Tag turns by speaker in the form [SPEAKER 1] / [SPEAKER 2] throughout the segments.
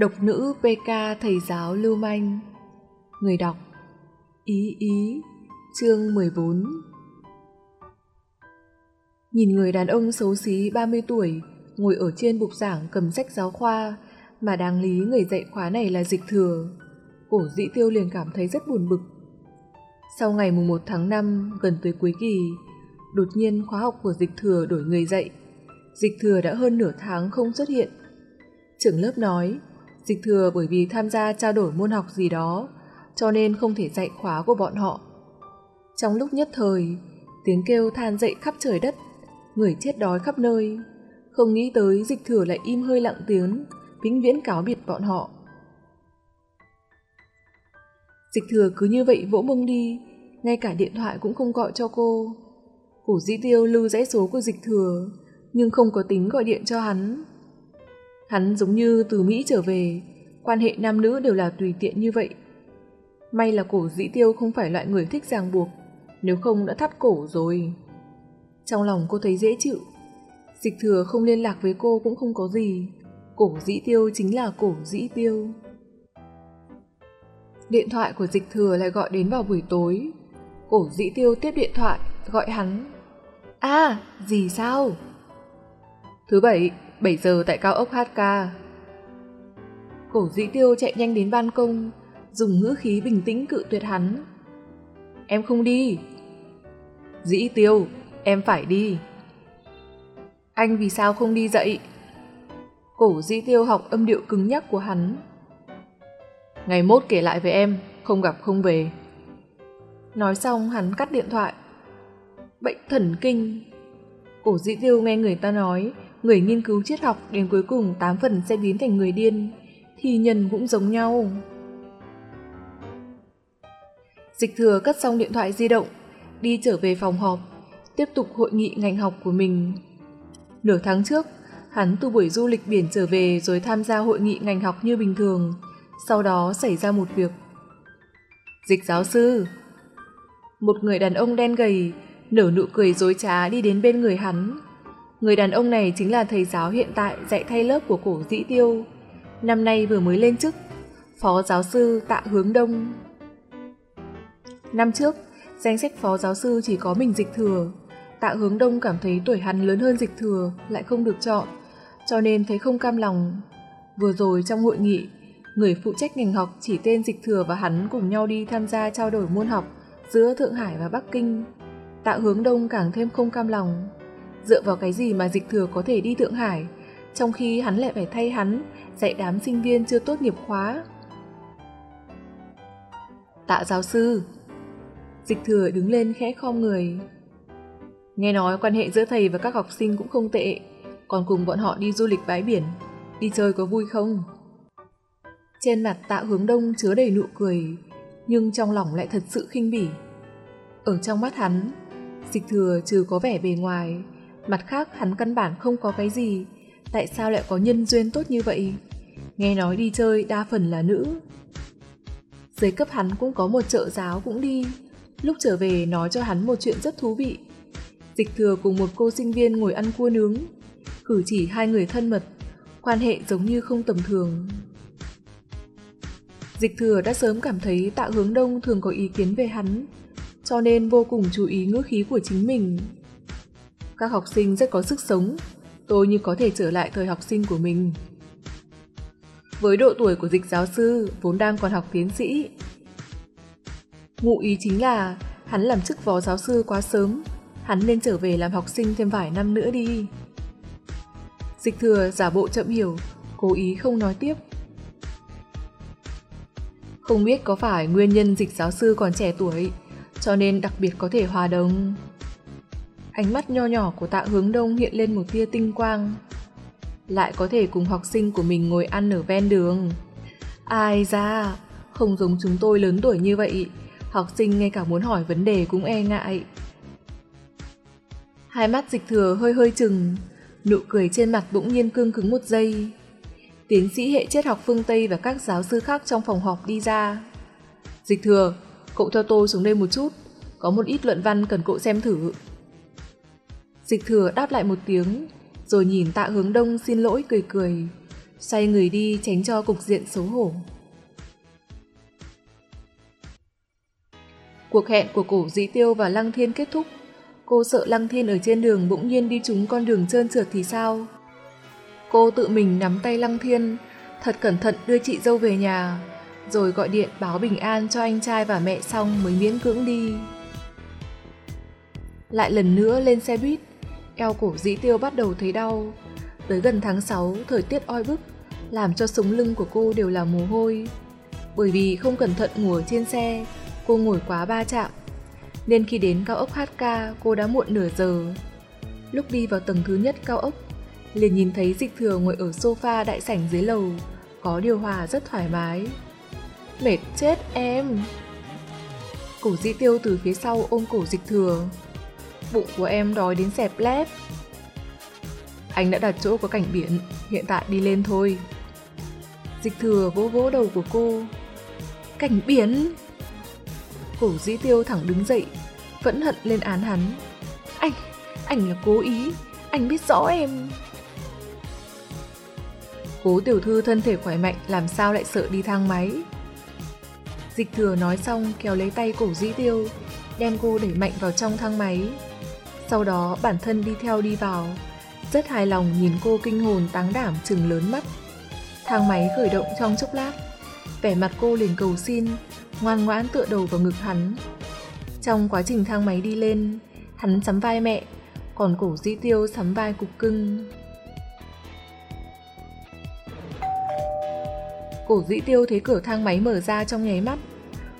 [SPEAKER 1] Độc nữ PK thầy giáo lưu manh Người đọc, Ý ý, Chương 14 Nhìn người đàn ông xấu xí 30 tuổi ngồi ở trên bục giảng cầm sách giáo khoa mà đáng lý người dạy khóa này là dịch thừa. Cổ dĩ tiêu liền cảm thấy rất buồn bực. Sau ngày mùng 1 tháng 5 gần tới cuối kỳ, đột nhiên khóa học của dịch thừa đổi người dạy. Dịch thừa đã hơn nửa tháng không xuất hiện. Trưởng lớp nói Dịch thừa bởi vì tham gia trao đổi môn học gì đó, cho nên không thể dạy khóa của bọn họ. Trong lúc nhất thời, tiếng kêu than dậy khắp trời đất, người chết đói khắp nơi. Không nghĩ tới dịch thừa lại im hơi lặng tiếng, vĩnh viễn cáo biệt bọn họ. Dịch thừa cứ như vậy vỗ mông đi, ngay cả điện thoại cũng không gọi cho cô. Cổ dĩ tiêu lưu dãy số của dịch thừa, nhưng không có tính gọi điện cho hắn. Hắn giống như từ Mỹ trở về, quan hệ nam nữ đều là tùy tiện như vậy. May là cổ dĩ tiêu không phải loại người thích ràng buộc, nếu không đã thắt cổ rồi. Trong lòng cô thấy dễ chịu, dịch thừa không liên lạc với cô cũng không có gì. Cổ dĩ tiêu chính là cổ dĩ tiêu. Điện thoại của dịch thừa lại gọi đến vào buổi tối. Cổ dĩ tiêu tiếp điện thoại, gọi hắn. À, gì sao? Thứ bảy, 7 giờ tại cao ốc HK. Cổ dĩ tiêu chạy nhanh đến ban công, dùng ngữ khí bình tĩnh cự tuyệt hắn. Em không đi. Dĩ tiêu, em phải đi. Anh vì sao không đi dậy? Cổ dĩ tiêu học âm điệu cứng nhắc của hắn. Ngày mốt kể lại với em, không gặp không về. Nói xong hắn cắt điện thoại. Bệnh thần kinh. Cổ dĩ tiêu nghe người ta nói, người nghiên cứu triết học đến cuối cùng tám phần sẽ biến thành người điên, thì nhân cũng giống nhau. Dịch thừa cất xong điện thoại di động, đi trở về phòng họp, tiếp tục hội nghị ngành học của mình. Nửa tháng trước, hắn từ buổi du lịch biển trở về rồi tham gia hội nghị ngành học như bình thường, sau đó xảy ra một việc. Dịch giáo sư Một người đàn ông đen gầy, nở nụ cười dối trá đi đến bên người hắn, Người đàn ông này chính là thầy giáo hiện tại dạy thay lớp của cổ dĩ tiêu. Năm nay vừa mới lên chức, phó giáo sư tạ hướng đông. Năm trước, danh sách phó giáo sư chỉ có mình dịch thừa. Tạ hướng đông cảm thấy tuổi hắn lớn hơn dịch thừa lại không được chọn, cho nên thấy không cam lòng. Vừa rồi trong hội nghị, người phụ trách ngành học chỉ tên dịch thừa và hắn cùng nhau đi tham gia trao đổi môn học giữa Thượng Hải và Bắc Kinh. Tạ hướng đông càng thêm không cam lòng dựa vào cái gì mà dịch thừa có thể đi Thượng Hải, trong khi hắn lại phải thay hắn dạy đám sinh viên chưa tốt nghiệp khóa. Tạ giáo sư Dịch thừa đứng lên khẽ khom người. Nghe nói quan hệ giữa thầy và các học sinh cũng không tệ, còn cùng bọn họ đi du lịch bãi biển, đi chơi có vui không? Trên mặt tạ hướng đông chứa đầy nụ cười, nhưng trong lòng lại thật sự khinh bỉ. Ở trong mắt hắn, dịch thừa trừ có vẻ bề ngoài, Mặt khác, hắn căn bản không có cái gì. Tại sao lại có nhân duyên tốt như vậy? Nghe nói đi chơi đa phần là nữ. Dưới cấp hắn cũng có một trợ giáo cũng đi. Lúc trở về, nói cho hắn một chuyện rất thú vị. Dịch thừa cùng một cô sinh viên ngồi ăn cua nướng. Cử chỉ hai người thân mật. Quan hệ giống như không tầm thường. Dịch thừa đã sớm cảm thấy tạ hướng đông thường có ý kiến về hắn, Cho nên vô cùng chú ý ngữ khí của chính mình các học sinh rất có sức sống, tôi như có thể trở lại thời học sinh của mình. Với độ tuổi của dịch giáo sư, vốn đang còn học tiến sĩ. Ngụ ý chính là hắn làm chức phó giáo sư quá sớm, hắn nên trở về làm học sinh thêm vài năm nữa đi. Dịch thừa giả bộ chậm hiểu, cố ý không nói tiếp. Không biết có phải nguyên nhân dịch giáo sư còn trẻ tuổi, cho nên đặc biệt có thể hòa đồng. Ánh mắt nho nhỏ của tạ hướng đông hiện lên một tia tinh quang. Lại có thể cùng học sinh của mình ngồi ăn ở ven đường. Ai ra, không giống chúng tôi lớn tuổi như vậy, học sinh ngay cả muốn hỏi vấn đề cũng e ngại. Hai mắt dịch thừa hơi hơi chừng, nụ cười trên mặt bỗng nhiên cương cứng một giây. Tiến sĩ hệ triết học phương Tây và các giáo sư khác trong phòng họp đi ra. Dịch thừa, cậu theo tôi xuống đây một chút, có một ít luận văn cần cậu xem thử. Dịch thừa đáp lại một tiếng, rồi nhìn tạ hướng đông xin lỗi cười cười. xoay người đi tránh cho cục diện xấu hổ. Cuộc hẹn của cổ dĩ tiêu và Lăng Thiên kết thúc. Cô sợ Lăng Thiên ở trên đường bỗng nhiên đi trúng con đường trơn trượt thì sao? Cô tự mình nắm tay Lăng Thiên, thật cẩn thận đưa chị dâu về nhà, rồi gọi điện báo bình an cho anh trai và mẹ xong mới miễn cưỡng đi. Lại lần nữa lên xe buýt, eo cổ dĩ tiêu bắt đầu thấy đau. Tới gần tháng 6, thời tiết oi bức, làm cho sống lưng của cô đều là mồ hôi. Bởi vì không cẩn thận ngồi trên xe, cô ngồi quá ba chạm. Nên khi đến cao ốc HK, cô đã muộn nửa giờ. Lúc đi vào tầng thứ nhất cao ốc, liền nhìn thấy dịch thừa ngồi ở sofa đại sảnh dưới lầu, có điều hòa rất thoải mái. Mệt chết em! Cổ dĩ tiêu từ phía sau ôm cổ dịch thừa. Bụng của em đói đến xẹp lép. Anh đã đặt chỗ có cảnh biển, hiện tại đi lên thôi. Dịch thừa vỗ vỗ đầu của cô. Cảnh biển! Cổ dĩ tiêu thẳng đứng dậy, vẫn hận lên án hắn. Anh, anh là cố ý, anh biết rõ em. Cố tiểu thư thân thể khỏe mạnh làm sao lại sợ đi thang máy. Dịch thừa nói xong kéo lấy tay cổ dĩ tiêu, đem cô đẩy mạnh vào trong thang máy. Sau đó bản thân đi theo đi vào, rất hài lòng nhìn cô kinh hồn táng đảm chừng lớn mắt. Thang máy khởi động trong chốc lát, vẻ mặt cô liền cầu xin, ngoan ngoãn tựa đầu vào ngực hắn. Trong quá trình thang máy đi lên, hắn sắm vai mẹ, còn cổ dĩ tiêu sắm vai cục cưng. Cổ dĩ tiêu thấy cửa thang máy mở ra trong nháy mắt,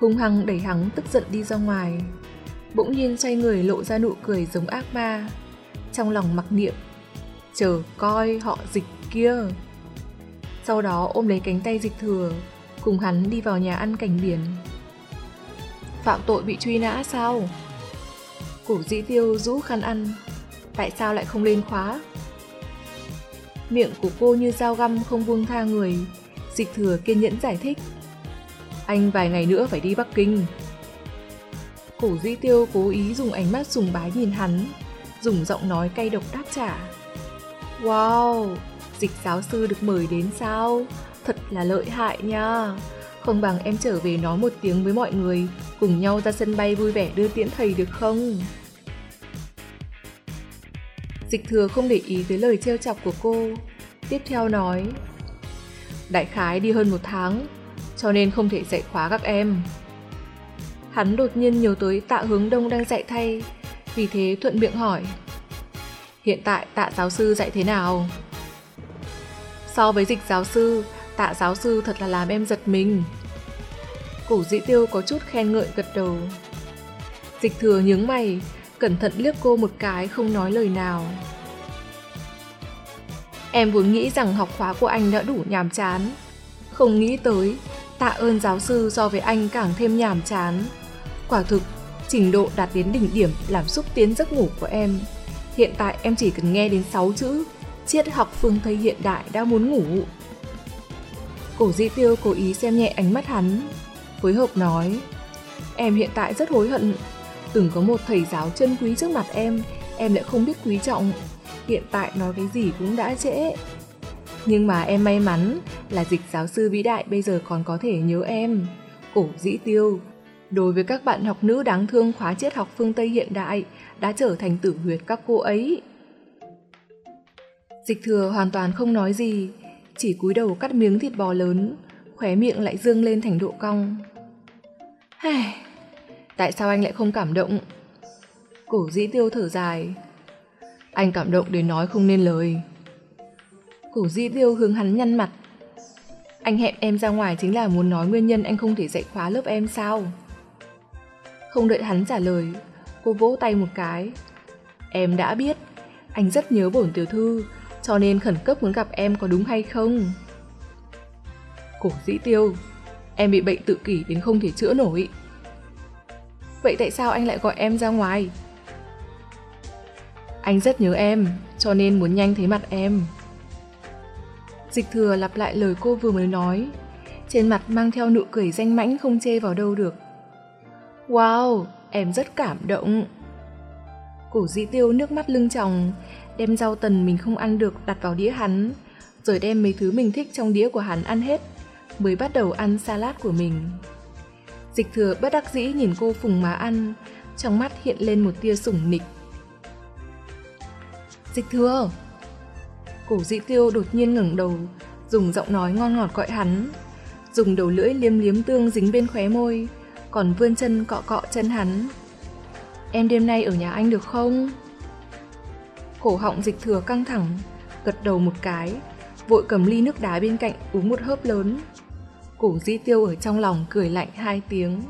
[SPEAKER 1] hung hăng đẩy hắn tức giận đi ra ngoài. Bỗng nhiên xoay người lộ ra nụ cười giống ác ma, trong lòng mặc niệm, chờ coi họ dịch kia. Sau đó ôm lấy cánh tay dịch thừa, cùng hắn đi vào nhà ăn cảnh biển. Phạm tội bị truy nã sao? Cổ dĩ tiêu rũ khăn ăn, tại sao lại không lên khóa? Miệng của cô như dao găm không buông tha người, Dịch thừa kiên nhẫn giải thích. Anh vài ngày nữa phải đi Bắc Kinh. Cổ di tiêu cố ý dùng ánh mắt sùng bái nhìn hắn, dùng giọng nói cay độc đáp trả. Wow, dịch giáo sư được mời đến sao? Thật là lợi hại nha. Không bằng em trở về nói một tiếng với mọi người, cùng nhau ra sân bay vui vẻ đưa tiễn thầy được không? Dịch thừa không để ý tới lời trêu chọc của cô, tiếp theo nói đại khái đi hơn một tháng, cho nên không thể dạy khóa các em. Hắn đột nhiên nhớ tới tạ hướng đông đang dạy thay, vì thế thuận miệng hỏi. Hiện tại tạ giáo sư dạy thế nào? So với dịch giáo sư, tạ giáo sư thật là làm em giật mình. Cổ dĩ tiêu có chút khen ngợi gật đầu. Dịch thừa nhướng mày, cẩn thận liếc cô một cái không nói lời nào. Em vốn nghĩ rằng học khóa của anh đã đủ nhàm chán. Không nghĩ tới, tạ ơn giáo sư so với anh càng thêm nhàm chán. Quả thực, trình độ đạt đến đỉnh điểm làm xúc tiến giấc ngủ của em. Hiện tại em chỉ cần nghe đến 6 chữ, triết học phương Tây hiện đại đã muốn ngủ. Cổ di tiêu cố ý xem nhẹ ánh mắt hắn, phối hợp nói, em hiện tại rất hối hận, từng có một thầy giáo chân quý trước mặt em, em lại không biết quý trọng, hiện tại nói cái gì cũng đã trễ. Nhưng mà em may mắn là dịch giáo sư vĩ đại bây giờ còn có thể nhớ em. Cổ dĩ tiêu. Đối với các bạn học nữ đáng thương khóa triết học phương Tây hiện đại đã trở thành tử huyệt các cô ấy. Dịch thừa hoàn toàn không nói gì, chỉ cúi đầu cắt miếng thịt bò lớn, khóe miệng lại dương lên thành độ cong. Hây, tại sao anh lại không cảm động? Cổ dĩ tiêu thở dài, anh cảm động đến nói không nên lời. Cổ dĩ tiêu hướng hắn nhăn mặt. Anh hẹn em ra ngoài chính là muốn nói nguyên nhân anh không thể dạy khóa lớp em sao? Không đợi hắn trả lời, cô vỗ tay một cái. Em đã biết, anh rất nhớ bổn tiểu thư, cho nên khẩn cấp muốn gặp em có đúng hay không? Cổ dĩ tiêu, em bị bệnh tự kỷ đến không thể chữa nổi. Vậy tại sao anh lại gọi em ra ngoài? Anh rất nhớ em, cho nên muốn nhanh thấy mặt em. Dịch thừa lặp lại lời cô vừa mới nói, trên mặt mang theo nụ cười danh mãnh không chê vào đâu được. Wow, em rất cảm động. Cổ dĩ tiêu nước mắt lưng tròng, đem rau tần mình không ăn được đặt vào đĩa hắn, rồi đem mấy thứ mình thích trong đĩa của hắn ăn hết, mới bắt đầu ăn salad của mình. Dịch thừa bất đắc dĩ nhìn cô phùng má ăn, trong mắt hiện lên một tia sủng nịch. Dịch thừa! Cổ dĩ tiêu đột nhiên ngẩng đầu, dùng giọng nói ngon ngọt gọi hắn, dùng đầu lưỡi liếm liếm tương dính bên khóe môi, còn vươn chân cọ cọ chân hắn. Em đêm nay ở nhà anh được không? Cổ họng dịch thừa căng thẳng, gật đầu một cái, vội cầm ly nước đá bên cạnh uống một hớp lớn. Cổ di tiêu ở trong lòng cười lạnh hai tiếng.